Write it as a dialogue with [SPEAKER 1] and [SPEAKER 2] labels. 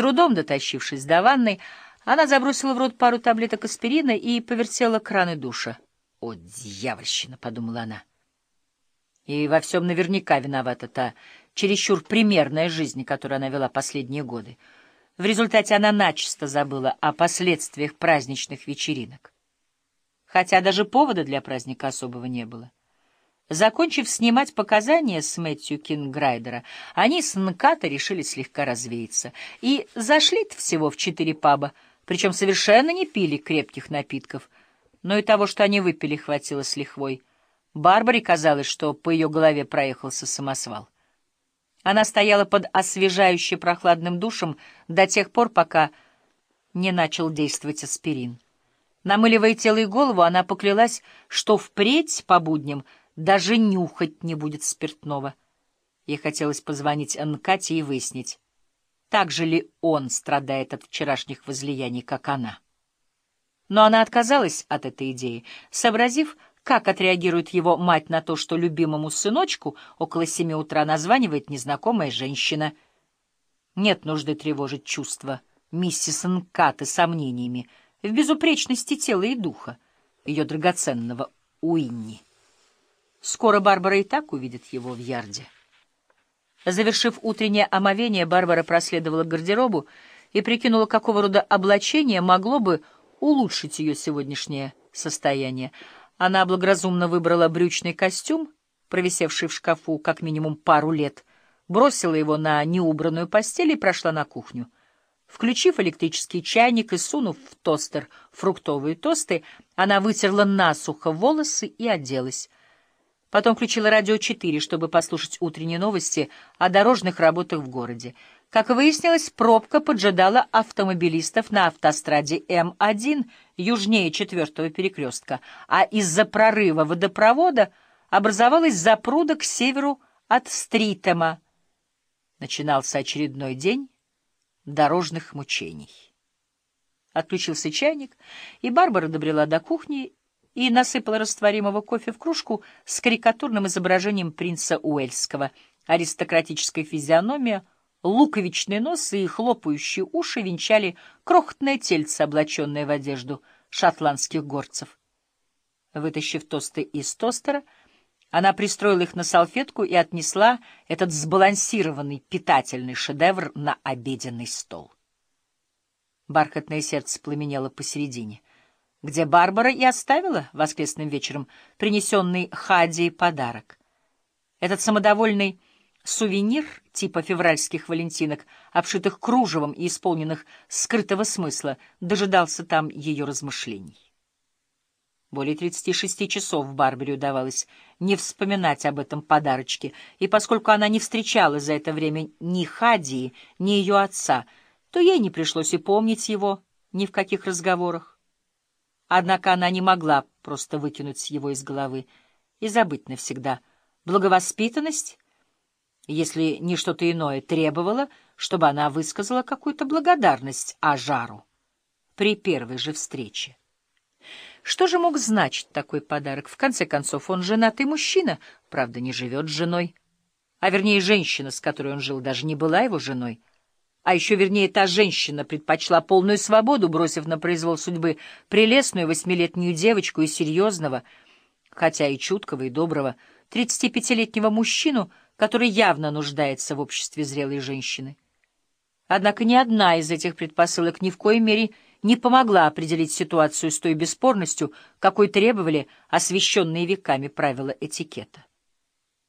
[SPEAKER 1] трудом дотащившись до ванной, она забросила в рот пару таблеток аспирина и повертела краны душа. «О, дьявольщина!» — подумала она. И во всем наверняка виновата та чересчур примерная жизнь, которую она вела последние годы. В результате она начисто забыла о последствиях праздничных вечеринок. Хотя даже повода для праздника особого не было. Закончив снимать показания с Мэтью Кинграйдера, они с Нката решили слегка развеяться и зашли всего в четыре паба, причем совершенно не пили крепких напитков, но и того, что они выпили, хватило с лихвой. Барбаре казалось, что по ее голове проехался самосвал. Она стояла под освежающе прохладным душем до тех пор, пока не начал действовать аспирин. Намыливая тело и голову, она поклялась, что впредь по будням — даже нюхать не будет спиртного. Ей хотелось позвонить Анкате и выяснить, так же ли он страдает от вчерашних возлияний, как она. Но она отказалась от этой идеи, сообразив, как отреагирует его мать на то, что любимому сыночку около семи утра названивает незнакомая женщина. Нет нужды тревожить чувства миссис Нкаты сомнениями в безупречности тела и духа ее драгоценного Уинни. Скоро Барбара и так увидит его в ярде. Завершив утреннее омовение, Барбара проследовала к гардеробу и прикинула, какого рода облачение могло бы улучшить ее сегодняшнее состояние. Она благоразумно выбрала брючный костюм, провисевший в шкафу как минимум пару лет, бросила его на неубранную постель и прошла на кухню. Включив электрический чайник и сунув в тостер фруктовые тосты, она вытерла насухо волосы и оделась. Потом включила радио 4, чтобы послушать утренние новости о дорожных работах в городе. Как выяснилось, пробка поджидала автомобилистов на автостраде М1 южнее четвертого перекрестка, а из-за прорыва водопровода образовалась запруда к северу от Стритема. Начинался очередной день дорожных мучений. Отключился чайник, и Барбара добрела до кухни и насыпала растворимого кофе в кружку с карикатурным изображением принца Уэльского. Аристократическая физиономия, луковичный нос и хлопающие уши венчали крохотное тельце, облаченное в одежду шотландских горцев. Вытащив тосты из тостера, она пристроила их на салфетку и отнесла этот сбалансированный питательный шедевр на обеденный стол. Бархатное сердце пламенело посередине — где Барбара и оставила воскресным вечером принесенный Хади подарок. Этот самодовольный сувенир типа февральских валентинок, обшитых кружевом и исполненных скрытого смысла, дожидался там ее размышлений. Более 36 часов Барбаре удавалось не вспоминать об этом подарочке, и поскольку она не встречала за это время ни Хадии, ни ее отца, то ей не пришлось и помнить его ни в каких разговорах. Однако она не могла просто выкинуть его из головы и забыть навсегда. Благовоспитанность, если не что-то иное, требовала, чтобы она высказала какую-то благодарность Ажару при первой же встрече. Что же мог значить такой подарок? В конце концов, он женатый мужчина, правда, не живет с женой. А вернее, женщина, с которой он жил, даже не была его женой. А еще вернее, та женщина предпочла полную свободу, бросив на произвол судьбы прелестную восьмилетнюю девочку и серьезного, хотя и чуткого и доброго, тридцатипятилетнего мужчину, который явно нуждается в обществе зрелой женщины. Однако ни одна из этих предпосылок ни в коей мере не помогла определить ситуацию с той бесспорностью, какой требовали освященные веками правила этикета.